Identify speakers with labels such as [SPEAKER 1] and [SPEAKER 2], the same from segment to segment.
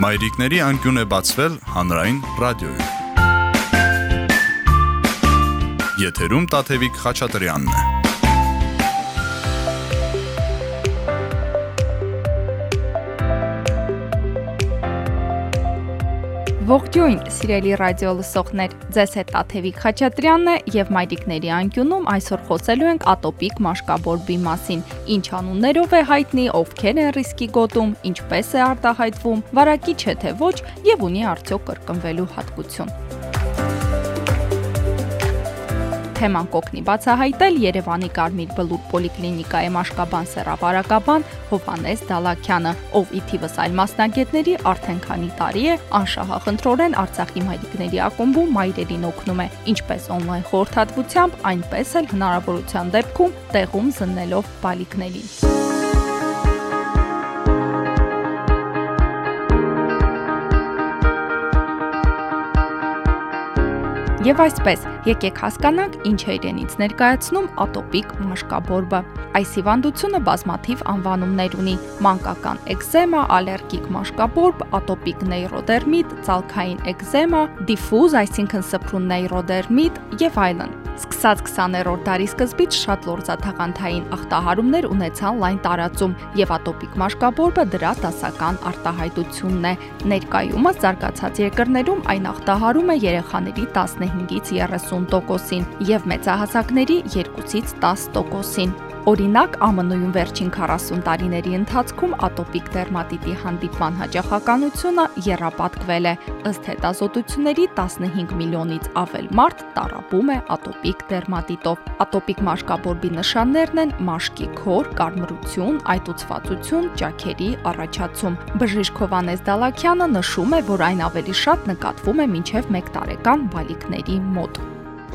[SPEAKER 1] Մայրիկների անկյուն է բացվել հանրային ռադիոյում։ Եթերում Տաթևիկ Խաչատրյանն է։
[SPEAKER 2] Ողջույն, սիրելի ռադիո լսողներ։ Ձեզ հետ Տաթևիկ Խաչատրյանն է եւ Մայրիկների անկյունում այսօր խոսելու ենք ատոպիկ մաշկաբորբի մասին։ Ինչ անուններով է հայտնի, ովքեր են ռիսկի գոտում, ինչպես է արտահայտվում, վարակիչ է թե ոչ եւ ունի արդյոք կրկնվելու հատկություն։ թեման կոգնի բացահայտել Երևանի Կարմիր Բլուր պոլիկլինիկայի մաշկաբան սեռավարակաբան Հովանես Դալաքյանը, ով ի թիվս այլ մասնագետների արդեն քանի տարի է անշահախնդրորեն Արցախի մայրիկների ակումբում մայրերին օգնում է, ինչպես on-line խորհրդատվությամբ, այնպես էլ հնարավորության դեպքում տեղում զննելով բալիկներին։ Եվ այսպես, եկեք հասկանանք, ինչ է իրենից ներկայացնում ատոպիկ մաշկաբորբը։ Այս հիվանդությունը բազմաթիվ անվանումներ ունի՝ մանկական էկզեմա, ալերգիկ մաշկաբորբ, ատոպիկ նեյրոդերմիտ, ցալքային էկզեմա, դիֆուզ, այսինքն սփռուն նեյրոդերմիտ եւ այլն։ Սկսած 20-րդ դարի սկզբից շատ լորձաթաղանթային ախտահարումներ ունեցան լայն տարածում եւ ատոպիկ մաշկաբորբը դրա դասական արտահայտությունն է։ Ներկայումս զարգացած երկրներում այն ախտահարում է երեխաների 15-ից 30%-ին եւ մեծահասակների 2-ից 10%-ին։ Օրինակ, ԱՄՆ-ում վերջին 40 տարիների ընթացքում ատոպիկ դերմատիտի հանդիպման հաճախականությունը երապատկվել է։ Ըստ հետազոտությունների 15 միլիոնից ավել մարդ տարապում է ատոպիկ դերմատիտով։ Ատոպիկ մաշկաբորբի նշաններն են մաշկի քոր, կարմրություն, այտուցվածություն, ճաքերի առաջացում։ Բժիշկ Հովանես Դալաքյանը նշում է, որ այն ավելի շատ նկատվում է մինչև 1 տարեկան բալիկների մոտ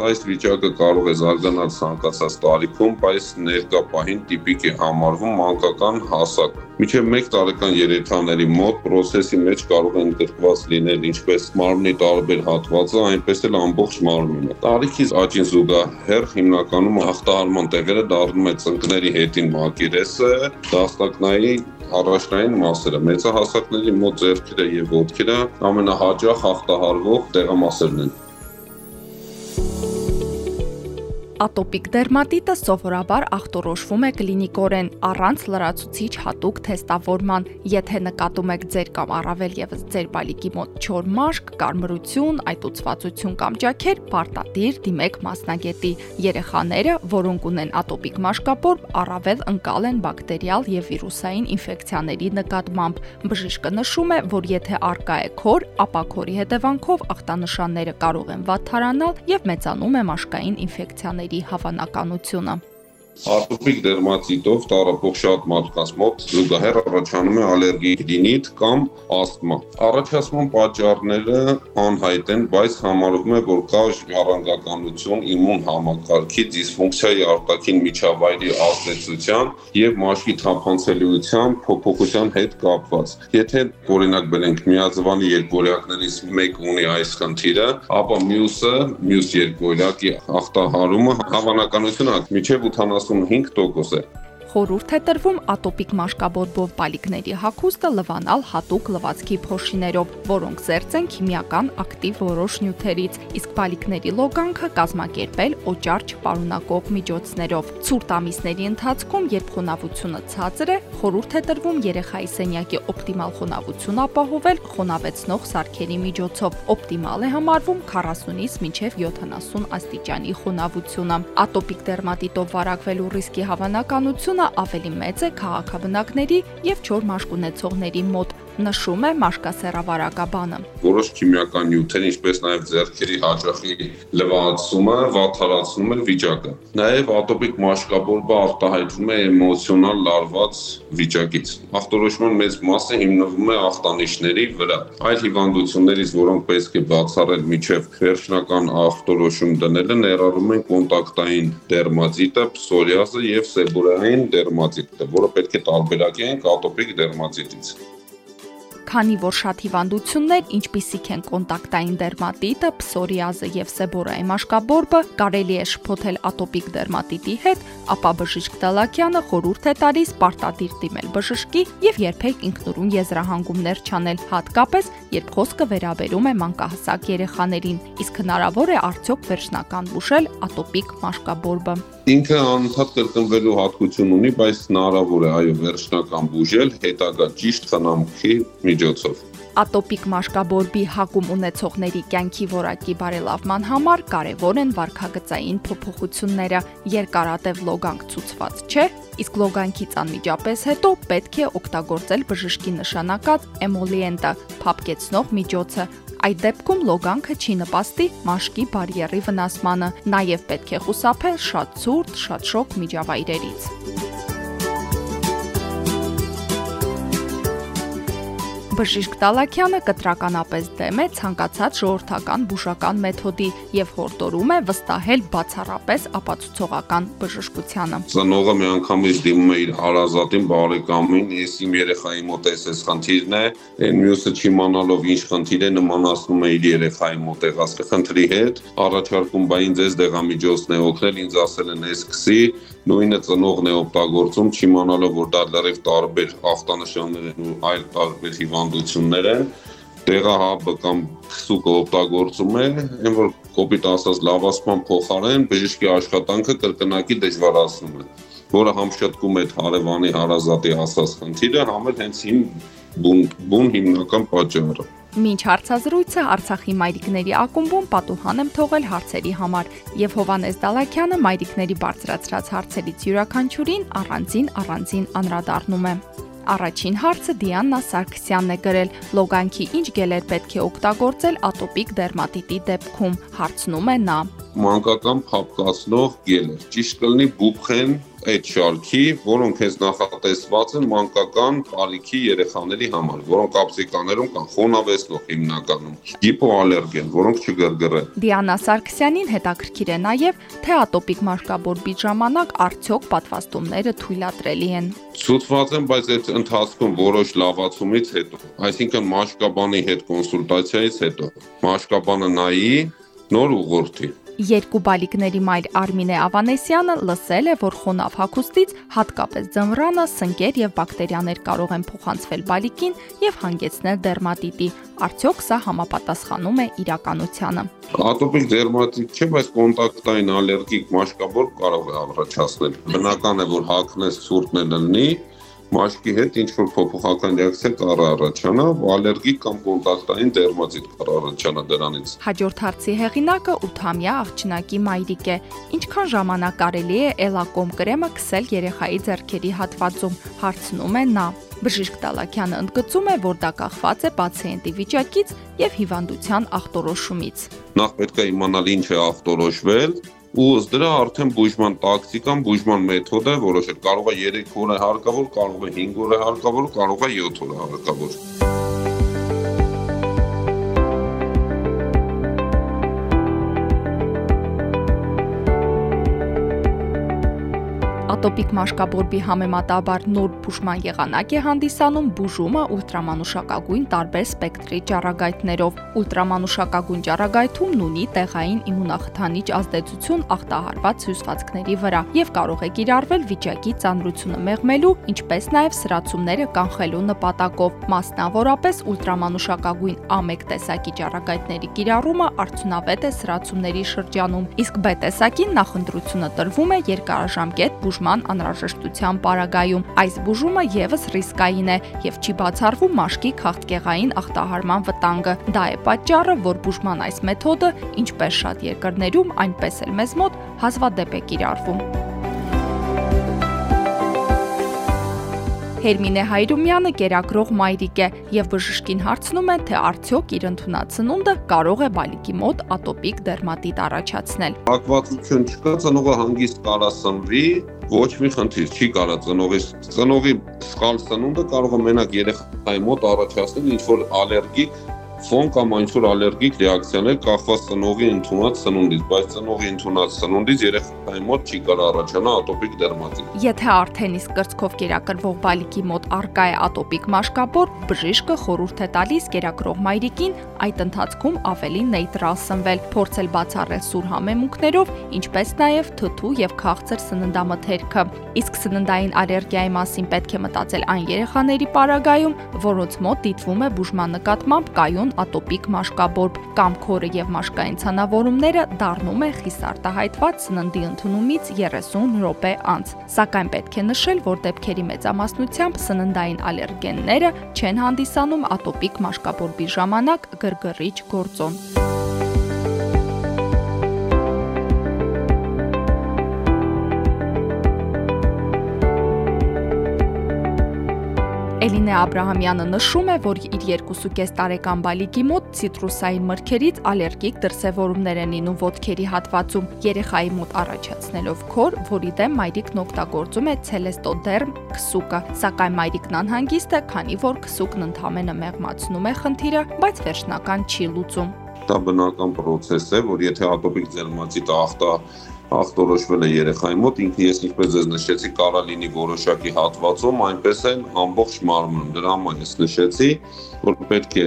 [SPEAKER 3] այս վիճակը կարող է զարգանալ ցանկացած տարիքում, բայց ներկա պահին տիպիկ է համարվում մանկական հասակ։ Միջև 1 տարեկան երեխաների մոտ process-ի մեջ կարող են գրկված լինել ինչպես մարմնի տարբեր հատվածը, այնպես էլ ամբողջ մարմինը։ Տարիքից աճին զուգահեռ հիմնականում հաղթահարման տեղերը դառնում է ծնկների հետին մակերեսը, դաստակնայի առաջնային մասերը, մեծահասակների մոտ ձեռքերը եւ ոտքերը ամենահաճախ հաղթահարվող տեղամասերն են։
[SPEAKER 2] Ատոպիկ դերմատիտը սովորաբար ախտորոշվում է կլինիկորեն առանց լրացուցիչ հատուկ թեստավորման։ Եթե նկատում եք ձեր կամ առավել եւս ձեր բալիկի մոտ չոր մաշկ, կարմրություն, այտուցվածություն կամ ճաքեր, պարտադիր դիմեք մասնագետի։ Երեխաները, որոնք ունեն ատոպիկ մաշկապորբ, առավել ընկալ են բակտերիալ եւ վիրուսային ինֆեկցիաների նկատմամբ։ Բժիշկը նշում է, որ եթե արկա է քոր, ապա քորի հետևանքով ախտանշանները կարող են վատթարանալ եւ մեծանում է մաշկային ինֆեկցիաների ծնողների հավանականությունը։
[SPEAKER 3] Ատոպիկ դերմատիտով տարապող շատ մարդկանց մոտ զուգահեռ առաջանում է ալերգիկ ռինիտ կամ ասթմա։ Առաջացման պատճառները անհայտ են, բայց համարվում է, որ կա ժառանգականություն իմուն համակարգի դիսֆունկցիայի արտաքին միջավայրի ազդեցության եւ մաշկի թափանցելիության փոփոխության հետ կապված։ Եթե օրինակ բերենք միաձվանի երկորյակներից մեկը ունի այս խնդիրը, ապա մյուսը, մյուս երկորյակի ախտահարումը հավանականությունը միջև 80 75% է
[SPEAKER 2] խորհուրդ է տրվում ատոպիկ մաշկաբոբով բալիկների հագուստը լվանալ հատուկ լվացքի փոշիներով, որոնք զերծ են քիմիական ակտիվ որոշ նյութերից, իսկ բալիկների լոգանքը կազմակերպել օճառ չպարունակող միջոցներով։ Ցուրտ ամիսների ընթացքում, երբ խոնավությունը ցածր է, խորհուրդ է տրվում երեխայի սենյակի օպտիմալ խոնավություն ապահովել խոնավեցնող սարքերի միջոցով։ Օպտիմալ է համարվում 40-ից մինչև 70 աստիճանի խոնավությունը։ Ատոպիկ դերմատիտով վարակվելու ռիսկի հավանականությունը ավելի մեծ է քաղաքաբնակների եւ չոր մաշկ ունեցողների մոտ, նշում է մաշկասեռավարակաբանը։
[SPEAKER 3] Որոշ քիմիական նյութեր, ինչպես նաև ձեռքերի հաճախի լվացումը վատթարացնում է վիճակը։ Նաև ատոպիկ մաշկաբորբը արտահայտվում է էմոցիոնալ լարված վիճակից։ Ախտորոշման մեծ մասը հիմնվում է ախտանիշների վրա։ Այլ հիվանդություններից, որոնք պետք է բացառել միջև վերջնական ախտորոշում դնելը, ներառում են կոնտակտային դերմատիտը, պսորիազը եւ սեբորային դերմատիտը, որը պետք է տարբերակենք ատոպիկ դերմատիտից։
[SPEAKER 2] Քանի որ շատ հիվանդություններ, ինչպիսիք են կոնտակտային դերմատիտը, պսորիազը եւ սեբորայի մաշկաբորբը, կարելի է շփոթել ատոպիկ դերմատիտի հետ, ապա բժիշկ Դալակյանը խորհուրդ է տալիս պարտադիր դիմել բժշկի եւ երբեք ինքնուրույն եզրահանգումներ չանել, հատկապես երբ խոսքը վերաբերում է մանկահասակ երեխաներին։ Իսկ հնարավոր է արդյոք վերջնական բուժել ատոպիկ մաշկաբորբը։
[SPEAKER 3] Ինքը անընդհատ կրկնվելու հատկություն ունի, բայց հնարավոր է այո վերջնական բուժել հետագա ճիշտ խնամքի միջոցով։
[SPEAKER 2] Ատոպիկ մաշկաբորբի հակում ունեցողների կյանքի որակի բարելավման համար կարևոր են վարքագծային փոփոխությունները։ Երկարատև լոգանք ցուցված չէ, իսկ լոգանքից անմիջապես հետո պետք է օգտագործել բժշկի նշանակած էմոլիենտը, փափկեցնող միջոցը, Այդ դեպքում լոգանքը չի նպաստի մաշկի բարիերի վնասմանը, նաև պետք է խուսափել շատ ցուրտ, շատ շոկ միջավայրերից։ Բժիշկ Տալակյանը կտրականապես դեմ է ցանկացած ժողովրդական բուժական մեթոդի եւ հորդորում է վստահել բացառապես ապացուցողական բժշկությանը։
[SPEAKER 3] Ծնողը միանգամից դիմում է իր հարազատին, բարեկամին, ես իմ երեխայի մոտ էս խնդիրն է, այն մյուսը չիմանալով ինչ խնդիր է, նմանացնում է իր երեխայի մոտ եղած խնդրի հետ, առաջարկում բա ինձ էս դեղամիջոցն է օգնել, ինձ ասել են էս քսի, նույնը ծնողն է օգտագործում, չիմանալով որ դա լրիվ տարբեր ախտանշաններ են ու այլ տարբեր հիվանդություններ են տեղահաբը կամ քսուկը օգտագործում է, այն որ կոպիտ ասած լավացման փոխարեն բժշկի աշխատանքը կրկնակի դժվարացնում է, որը համ շտկում է հարևանի հարազատի ասած խնդիրը, համ էլ հենց իմ բուն, բուն հիմնական պատճառը։
[SPEAKER 2] Մինչ հարցազրույցը Արցախի մայրիկների ակումբում պատուհան եմ թողել հարցերի համար եւ Հովանես Դալակյանը մայրիկների բարձրացրած հարցերից յուրաքանչյուրին առանձին առանձին անդրադառնում է։ Առաջին հարցը Դիանա Սարգսյանն է գրել. Լոգանքի ինչ գելեր պետք է օգտագործել ատոպիկ դերմատիտի դեպքում։ Հարցնում է նա
[SPEAKER 3] մանկական փապկացնող գելեր։ Ճիշտ կլինի բուբխեն այդ շարքի, որոնք հենց նախատեսված են մանկական տարիքի երեխաների համար, որոնք ապսիկաներում կան խոնավեցնող հիմնականում, հիպոալերգեն, որոնք չգրգռեն։
[SPEAKER 2] Դիանա Սարգսյանին հետաքրքիր է նաև, թե ատոպիկ մաշկաբորբի ժամանակ արդյոք պատվաստումները թույլատրելի են։
[SPEAKER 3] Ցուցված են, բայց այդ ընթացքում որոշ լավացումից հետո, այսինքն մաշկաբանի հետ կոնսուլտացիայից հետո, մաշկաբանը նայի նոր ուղղորդի
[SPEAKER 2] Երկու բալիկների մայր Արմինե Ավանեսյանը լսել է, որ խոնավ հագուստից հատկապես ձմռանը սնկեր եւ բակտերիաներ կարող են փոխանցվել բալիկին եւ հանգեցնել դերմատիտի։ Արդյոք սա համապատասխանում է իրականությանը։
[SPEAKER 3] Ատոպիկ դերմատիտ չէ, բայց կոնտակտային ալերգիկ մաշկաբոր կարող է առաջացնել։ Բնական է, որ հակնես ցուրտն է լինի, մաշկի հետ ինչ որ փոփոխական ռեակցիա կարող առաջանա, ալերգիկ կամ կոնտակտային դերմատիտ կարող առաջանա դրանից։
[SPEAKER 2] Հաջորդ հարցի հեղինակը 8-ամյա աղջնակի մայրիկ է։ Ինչքան ժամանակ կարելի է Էլակոմ կրեմը քսել երեխայի ձեռքերի հատվածում, հարցնում է նա։ Բժիշկ Տալակյանը ընդգծում է, որ դա կախված է պացիենտի վիճակից եւ հիվանդության ախտորոշումից։
[SPEAKER 3] Նախ պետք է իմանալ ինչ է ախտորոշվել, ու ըստ դրա արդեն բուժման տակտիկան, բուժման մեթոդը որոշել կարող է 3 օր է հարկավոր, կարող է 5 օր է հարկավոր, կարող է 7 օր է հարկավոր։
[SPEAKER 2] ատոպիկ մաշկաբորբի համեմատաբար նոր բուժման եղանակ է հանդիսանում բուժումը ուլտրամանուշակագույն տարբեր սպեկտրի ճառագայթներով։ Ուլտրամանուշակագույն ճառագայթումն ունի տեղային իմունախթանիչ ազդեցություն ախտահարված հյուսվածքների վրա եւ կարող է կիրառվել վիճակի ծանրությունը մեղմելու, ինչպես նաեւ սրացումները կանխելու նպատակով։ Մասնավորապես ուլտրամանուշակագույն A1 տեսակի ճառագայթների կիրառումը արդյունավետ է սրացումների շրջանում, իսկ B տեսակին նախընտրությունը տրվում է երկարաժամկետ բուժման բուժման անհրաժեշտության պարագայում։ Այս բուժումը եւս ռիսկային է եւ չի բացառվում մաշկի քաղցկեղային ախտահարման վտանգը։ Դա է պատճառը, որ բուժման այս մեթոդը, ինչպես շատ երկրներում, այնպես էլ մեզ մոտ հազվադեպ է կիրառվում։ Հերմինե Հայրումյանը կերակրող մայրիկ է եւ բժշկին հարցնում է, թե արդյոք իր ընդունածնունդը կարող է բալիկի մոտ ատոպիկ դերմատիտ առաջացնել։
[SPEAKER 3] Հակվածություն չկա, ծնողը հանգիստ կարասնվի, ոչ մի խնդիր չի կարա ծնողի ծնողի սխալ սնունդը կարող է մենակ երեխայի մոտ առաջացնել ինչ որ ալերգիկ ֆոն կամ այն որ ալերգիկ ռեակցիաներ կախված ծնողի ընդունած սնունդից, բայց ծնողի ընդունած սնունդից երեխայի մոտ չի կարող առաջանա ատոպիկ դերմատիտ։
[SPEAKER 2] Եթե արդեն իսկ կրծքով կերակրվող բալիկի մոտ արկա է ատոպիկ մաշկաբոր, բժիշկը խորհուրդ է տալիս կերակրող մայրիկին այդ ընթացքում ավելի նեյտրալ սնվել, փորձել բացառել սուր համեմունքներով, ինչպես նաև թթու եւ քաղցր սննդամթերքը։ Իսկ սննդային ալերգիայի մասին պետք է մտածել այն երեխաների պարագայում, որոնց մոտ դիտվում է բուժման նկատմամբ կայուն ատոպիկ մաշկաբորբ կամ քորը եւ մաշկային ցանավորումները դառնում է խիսարտահայտված սննդի ընդունումից 30 րոպե անց։ Սակայն պետք է նշել, որ դեպքերի մեծամասնությամբ սննդային ալերգենները չեն հանդիսանում ատոպիկ մաշկաբորբի ժամանակ գրգռիչ գործոն։ Էլինե Աբ รา համյանը նշում է, որ իր 2.5 տարեկան բալիկի մոտ ցիտրուսային մրգերից ալերգիկ դրսևորումներ են լինում ոտքերի հատվածում, երեխայի մոտ առաջացնելով քոր, որի դեմ մայրիկն օգտագործում է ցելեստոդերմ քսուկը, սակայն մայրիկն անհանգիստ է, քանի որ քսուկն ընդհանրապես մեղմացնում է խնդիրը, բայց վերջնական չի լուծում։
[SPEAKER 3] Դա բնական process է, որ եթե ատոպիկ ձեռնմածիտը ախտա ախտորոշվել է երեխայի մոտ, ինքը ես ինչպես ձեզ նշեցի, կարա լինի որոշակի հատվածում, այնպես էլ ամբողջ մարմնում։ Դրա համար ես նշեցի, որ պետք է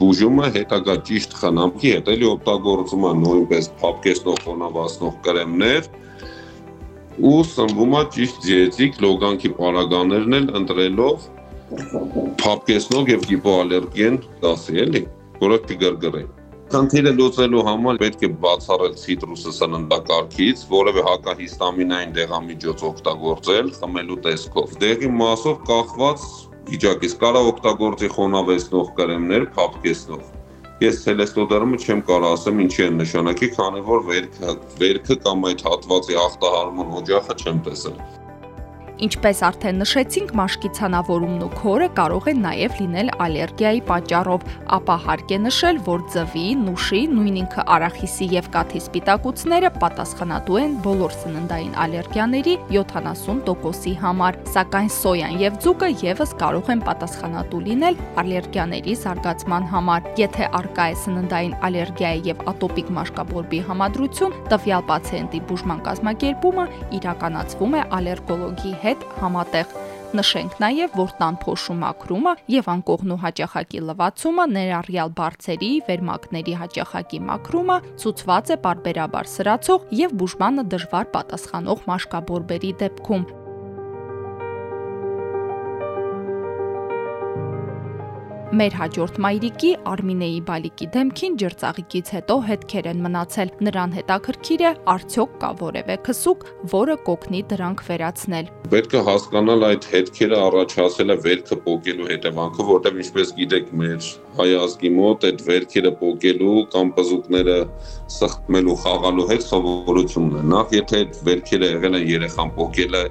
[SPEAKER 3] բուժումը հետագա ճիշտ խնամքի հետ էլի օգտագործում է նույնպես փապկեցնող խոնավացնող կրեմներ ու սնվում է ճիշտ դիետիկ լոգանքի պարագաներն էլ ընտրելով փապկեցնող եւ հիպոալերգեն դասի էլի, որը կգրգռեն Խնդիրը լուծելու համար պետք է բացառել ցիտրուսը սննդակարգից, որևէ հակահիստամինային դեղամիջոց օգտագործել խմելու տեսքով։ Դեղի մասով կախված վիճակից կարող օգտագործի խոնավեցնող կրեմներ, փափկեցնող։ Ես ցելեստոդերմը չեմ կարող ասեմ ինչի է նշանակի, քանի որ վերքը վերքը կամ այդ հատվածի ախտահարման օջախը չեմ տեսել։
[SPEAKER 2] Ինչպես արդեն նշեցինք, մաշկի ցանավորումն ու քորը կարող են նաև լինել ալերգիայի պատճառով, ապա հարկ է նշել, որ ձվի, նուշի, նույն ինքը արախիսի եւ կաթի սպիտակուցները պատասխանատու են բոլոր սննդային ալերգիաների 70%-ի համար, սակայն սոյան եւ ձուկը եւս կարող են պատասխանատու լինել ալերգիաների զարգացման համար։ Եթե արկա է սննդային ալերգիայի եւ ատոպիկ մաշկաբորբի համադրություն, տվյալ պացիենտի բուժման կազմակերպումը իրականացվում է ալերգոլոգի հետ հետ համատեղ։ Նշենք նաև, որ տան փոշու մաքրումը եւ անկողնու հաճախակի լվացումը ներառյալ բարձերի, վերմակների հաճախակի մաքրումը ցուցված է parberabar սրացող եւ բուժմանը դժվար պատասխանող մաշկաբորբերի դեպքում։ Մեր հաջորդ մայրիկի Արմինեի բալիկի դեմքին ջրծաղիկից հետո հետքեր են մնացել։ Նրան հետաքրքիր է արդյոք կա որևէ քսուկ, որը կոգնի դրանք վերացնել։
[SPEAKER 3] Պետք է հասկանալ այդ հետքերը առաջացել է վերքը փոկելու հետևանքով, որտեղ ինչպես գիտեք, մեր հայ ազգի մոտ այդ վերքերը փոկելու կամ բզուկները սխմելու խաղալու հետ սովորությունն է։ Նախ եթե այդ վերքերը եղել են երեխան փոկելը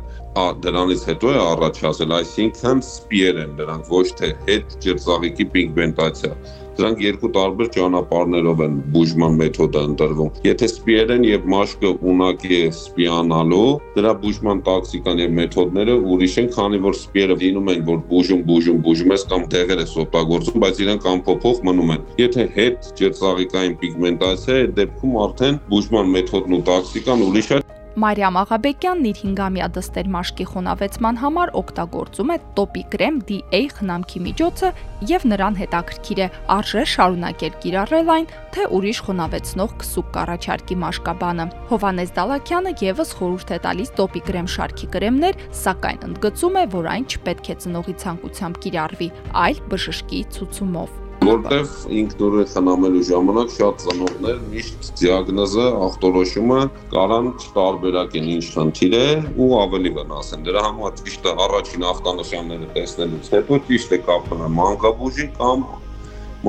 [SPEAKER 3] դրանից հետո է առաջացել, այսինքն սպիեր են դրանք, ոչ թե հետ ջրծաղիկի պիգմենտացիա։ Դրանք երկու տարբեր ճանապարհներով են բուժման մեթոդը ընտրվում։ Եթե սպիեր են եւ մաշկը ունակի է սպիանալու, դրա բուժման տակտիկան եւ մեթոդները ուրիշ են, քանի որ սպիերը լինում են, որ բուժում, բուժում, բուժում ես կամ դեղեր ես օգտագործում, բայց իրենք անփոփոխ մնում են։ Եթե հետ ջրծաղիկային պիգմենտացիա է, դեպքում արդեն բուժման մեթոդն ու տակտիկան ուրիշ է
[SPEAKER 2] Մարիամ Աղաբեկյանն իր 5-ամյա դստեր մաշկի խոնավեցման համար օգտագործում է Topi Creme DA խնամքի միջոցը եւ նրան հետաքրքիր է արժե շարունակել կիրառել այն, թե ուրիշ խոնավեցնող քսուկ կառաջարկի մաշկաբանը։ Հովանես Դալակյանը եւս խորհուրդ է տալիս Topi Creme շարքի կրեմներ, սակայն ընդգծում է, որ այն չպետք է ծնողի ցանկությամբ կիրառվի, այլ բժշկի ցուցումով
[SPEAKER 3] որտեվ ինքնուրույն խնամելու ժամանակ շատ ծնողներ միշտ դիագնոզը, ախտորոշումը կարան չտարբերակեն ինչ խնդիր է ու ավելի վնասեն։ Դրա համար ճիշտ է առաջին ախտանշանները տեսնելուց հետո ճիշտ է կապը մանկաբուժի կամ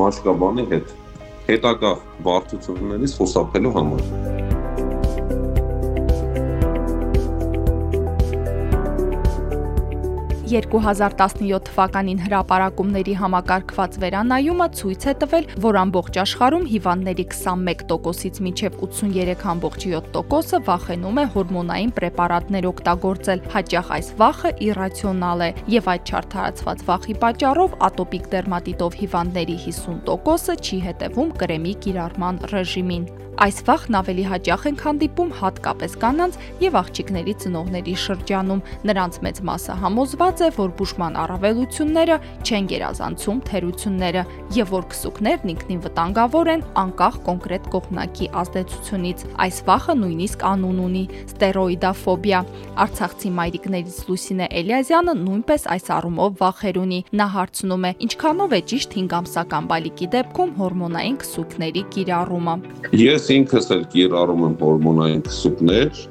[SPEAKER 3] մաշկաբանի հետ հետագա բարդություններից խուսափելու համար։
[SPEAKER 2] 2017 թվականին հրապարակումների համակարգված վերանայումը ցույց է տվել, որ ամբողջ աշխարհում հիվանդների 21%-ից մինչև 83.7%-ը վախենում է հորմոնային պրեպարատներ օգտագործել։ Հաճախ այս վախը իրացիոնալ է, եւ այդ չարթարացված վախի պատճառով ատոպիկ դերմատիտով հիվանդների 50%-ը չի հետևում կրեմի կիրառման ռեժիմին։ Այս վախն ավելի հաճախ են հանդիպում հատկապես կանանց եւ աղջիկների ծնողների շրջանում։ Նրանց մեծ մասը համոզված է, որ բուժման առավելությունները չեն գերազանցում թերությունները եւ որ քսուկներն ինքնին վտանգավոր են անկախ կոնկրետ կողմնակի ազդեցությունից։ Այս վախը նույնիսկ անուն ունի՝ ստերոիդաֆոբիա։ Արցախցի մայրիկներից Լուսինե Էլիազյանը նույնպես այս առումով վախեր ունի։ Նա հարցնում է. ինչքանով է ճիշտ 5 ամսական բալիկի դեպքում հորմոնային քսուկների կիրառումը։
[SPEAKER 3] Ես ինքս էլ կիրառում եմ հորմոնային քսուկներ,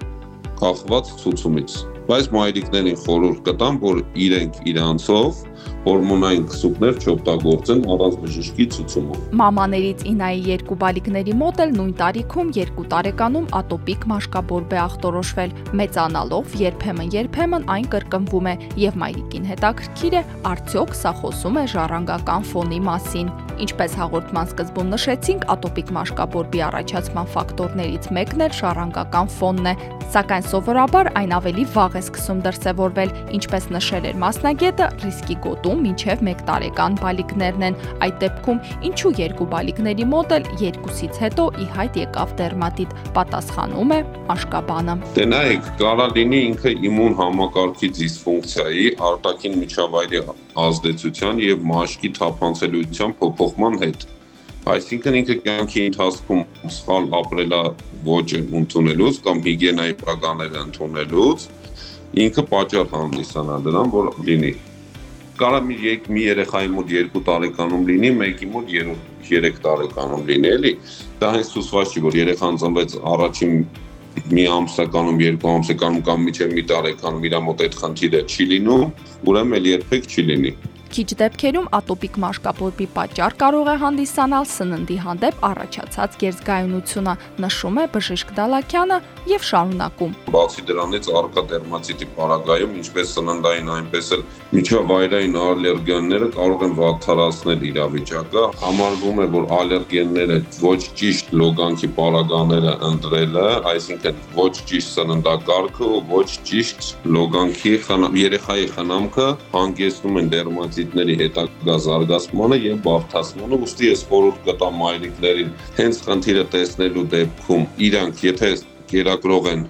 [SPEAKER 3] կախված ցուցումից բայց մայրիկներին խորհուրդ կտամ, որ իրենք իրանցով հորմոնային քսուկներ չօգտագործեն առանց բժշկի ցուցումով։
[SPEAKER 2] Մամաներից Ինայի երկու բալիկների մոտ էլ նույն տարիքում 2 տարեկանում ատոպիկ մաշկաբորբ է ախտորոշվել։ Մեծանալով երբեմն-երբեմն այն կրկնվում է եւ մայրիկին հետաքրքիր է, արդյոք սա խոսում է ժառանգական ֆոնի մասին։ Ինչպես հաղորդման սկզբում նշեցինք, ատոպիկ մաշկաբորբի առաջացման ֆակտորներից մեկն էլ շարանկական ֆոնն է, սակայն սովորաբար այն ավելի վաղ է սկսում դրսևորվել, ինչպես նշել էր մասնագետը, ռիսկի գոտում մինչև 1 տարեկան բալիկներն են։ Այդ դեպքում ինչու երկու բալիկների մոտ էլ երկուսից հետո ի հայտ եկավ դերմատիտ, պատասխանում է աշկաբանը։
[SPEAKER 3] նայեք, կարա լինի ինքը իմուն համակարգի դիսֆունկցիայի արտաքին միջավայրի ազդեցության եւ մաշկի թափանցելիության փոփոխման հետ։ Այսինքն ինքը կյանքի ընթացքում սխալ ապրելա ոճը ընդունելուց կամ հիգիենայի պրագաները ընդունելուց ինքը պատճառ հանդիսանա դրան, որ լինի կարա մի եկ մի երեխայի մոտ 2 տարեկանում լինի, մեկի մոտ 3 տարեկանում լինի, էլի։ Դա հենց ցույց չի, որ երեխան ծնվեց առաջին մի ամսականում, երկու ամսականում կամ միջև մի տարեկանում իր մոտ այդ խնդիրը չի լինում, ուրեմն էլ երբեք չի լինի։
[SPEAKER 2] Քիչ դեպքերում ատոպիկ մաշկապորբի պատճառ կարող է հանդիսանալ սննդի հանդեպ առաջացած գերզգայունությունը, նշում է բժիշկ Դալակյանը եւ շարունակում։
[SPEAKER 3] Բացի դրանից արկա դերմատիտի պարագայում, ինչպես սննդային, այնպես էլ միջավայրային ալերգենները կարող են վատթարացնել իրավիճակը։ Համարվում է, որ ալերգենները ոչ ճիշտ լոգանքի պարագաները ընտրելը, այսինքն ոչ ճիշտ սննդակարգը ոչ ճիշտ լոգանքի երեխայի խնամքը հանգեցնում են դերմատիտի դեֆիցիտների հետագա զարգացմանը եւ բարթացմանը, ուստի ես խորհուրդ կտամ մայրիկներին հենց խնդիրը տեսնելու դեպքում իրանք եթե կերակրող են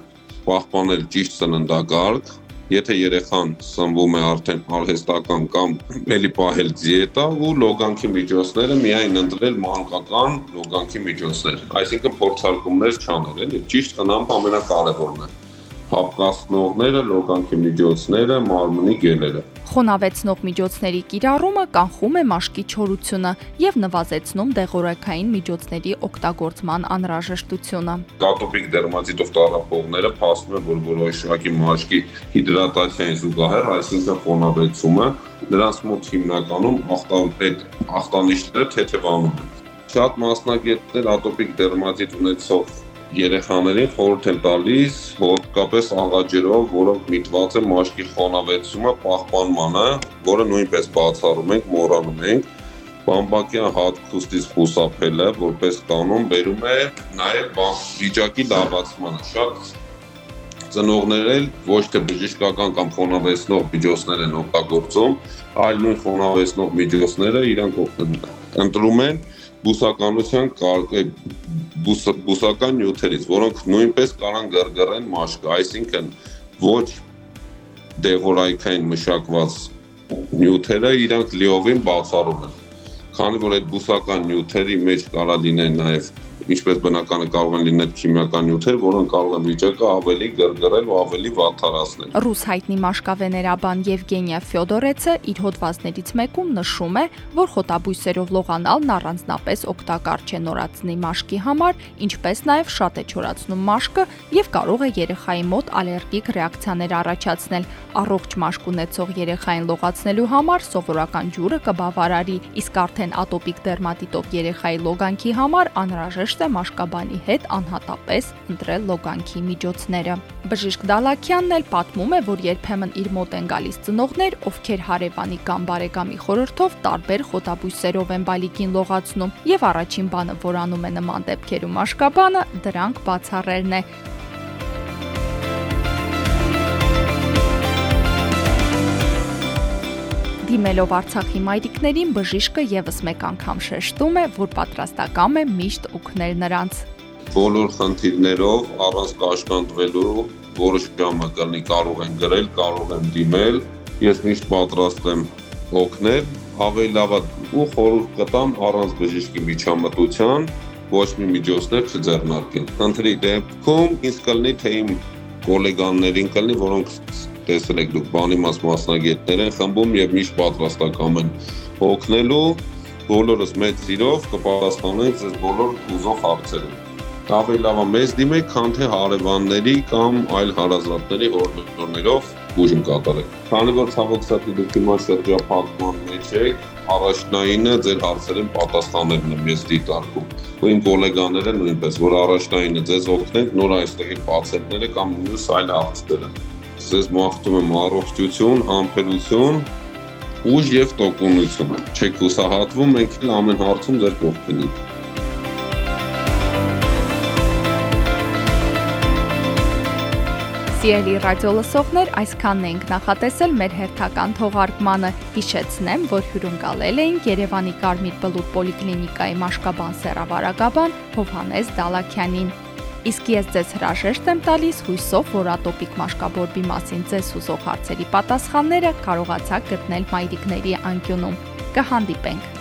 [SPEAKER 3] պահպանել ճիշտ սննդակարգ, եթե երեխան սնվում է արդեն արհեստական կամ ելի պահել դիետա ու լոգանքի միջոցները միայն ընտրել մանկական լոգանքի միջոցներ, այսինքն փորձարկումներ չանել, էլի ճիշտ խնամք ամենակարևորն է հապկացնողները, լոգանքի միջոցները, մարմնի գելերը։
[SPEAKER 2] Խոնավեցնող միջոցների կիրառումը կանխում է մաշկի չորությունը եւ նվազեցնում դեղորայքային միջոցների օգտագործման անհրաժեշտությունը։
[SPEAKER 3] Կատոպիկ դերմատիտով տարապողները փաստում են, որ որոշակի մաշկի հիդրատացիային զուգահեռ, այսինքն խոնավեցումը, նրանց մոտ հիմնականում ախտանիշ ախտանիշները թեթևանում են։ Շատ մասնագետներ ատոպիկ դերմատիտ ունեցող երեխաներին խորհուրդ են տալիս հոտկապես աղաջերով, որոնք միտված են մաշկի խոնավեցումը, պահպանմանը, որը նույնպես բացառում ենք, մոռանում ենք. Բամբակյան հատկուստից խուսափելը որպես կանոն բերում է նաև վիճակի լավացմանը։ Շատ ծնողներ էլ ոչ թե բժշկական կամ խոնավեցնող միջոցներ են օգտագործում, այլ նույն խոնավեցնող միջոցները իրանք ընտրում են բուսականության բուս, բուսական նյութերից, որոնք նույնպես կարան գրգռեն մաշկը, այսինքն ոչ դեղորայքային մշակված նյութերը իրանք լիովին բացառում են։ Քանի որ այդ բուսական նյութերի մեջ կարա լինեն նաև ինչպես բնականը կարող են լինել քիմիական նյութեր, որոնք կարող են վիճակը ավելի գրգռել ու ավելի վատթարացնել։
[SPEAKER 2] Ռուս հայտնի մաշկավեներաբան Եվգենիա Ֆյոդորեցը իր հոդվածներից մեկում նշում է, որ խոտաբույսերով լողանալն առանձնապես օգտակար չէ նորածնի մաշկի համար, ինչպես նաև շատ է չորացնում մաշկը եւ կարող է երեխայի մոտ ալերգիկ ռեակցիաներ առաջացնել։ Առողջ մաշկ ունեցող երեխային լողացնելու համար սովորական ջուրը կբավարարի, իսկ արդեն ատոպիկ դերմատիտով երեխայի լոգանքի համար անհրաժեշտ է մաշկաբանի հետ անհատապես ընտրել լոգանքի միջոցները։ Բժիշկ Դալաքյանն էլ պատմում է, որ երբեմն իր մոտ են գալիս ծնողներ, ովքեր հարևանի կամ բարեկամի խորհրդով տարբեր խոտաբույսերով են բալիկին լողացնում, եւ առաջին բանը, որ անում է նման դեպքերում մաշկաբանը, դրանք բացառելն է, Դիմելով Արցախի մայրիկներին բժիշկը եւս մեկ անգամ շեշտում է, որ պատրաստական է միշտ օգնել նրանց։
[SPEAKER 3] Բոլոր խնդիրներով առանց կաշկանդվելու որոշ ժամը կլինի կարող են գրել, կարող են դիմել։ Ես միշտ պատրաստ եմ օգնել, ավելի լավ ու խորհուրդ կտամ առանց բժիշկի միջամտության ոչ մի միջոցներ չձեռնարկել։ Խնդրի դեպքում ինձ կլինի թե իմ գոլեգաններին կլինի, որոնք տեսել եք դուք բանի մաս մասնագետներ են խմբում եւ միշտ պատրաստական են օգնելու բոլորս մեծ սիրով կպատասխանենք ձեզ բոլոր ուզող հարցերին ավելի լավ է մեզ դիմեք, քան թե հարևանների կամ այլ հարազատների օրդորներով բուժում կատարեք։ Քանի որ ցավոք սրտի դուք հիմա շրջափակման մեջ եք, առաջնայինը ձեր հարցերին պատասխանելն եմ ես դիտարկում։ Ու իմ գոլեգաները նույնպես, որ առաջնայինը ձեզ օգնեն նոր այստեղի պացիենտները կամ մյուս այլ հարցերը ձեզ մաղթում եմ առողջություն, համբերություն, ուժ եւ տոկունություն։ Չեք հուսահատվում, մենք էլ ամեն հարցում ձեր կողքին ենք։
[SPEAKER 2] Սիրելի ռադիո լսողներ, այսքանն ենք նախատեսել մեր հերթական թողարկմանը։ Հիշեցնեմ, որ հյուրընկալել էինք Երևանի Կարմիր Բլուր պոլիկլինիկայի մաշկաբան սերավարագաբան Հովհանես Դալաքյանին։ Իսկ ես ձեզ հրաժեշտ եմ տալիս հույսով, որ ատոպիկ մաշկաբորբի մասին ձեզ հուզող հարցերի պատասխանները կարողացաք գտնել մայրիկների անկյունում։ Կհանդիպենք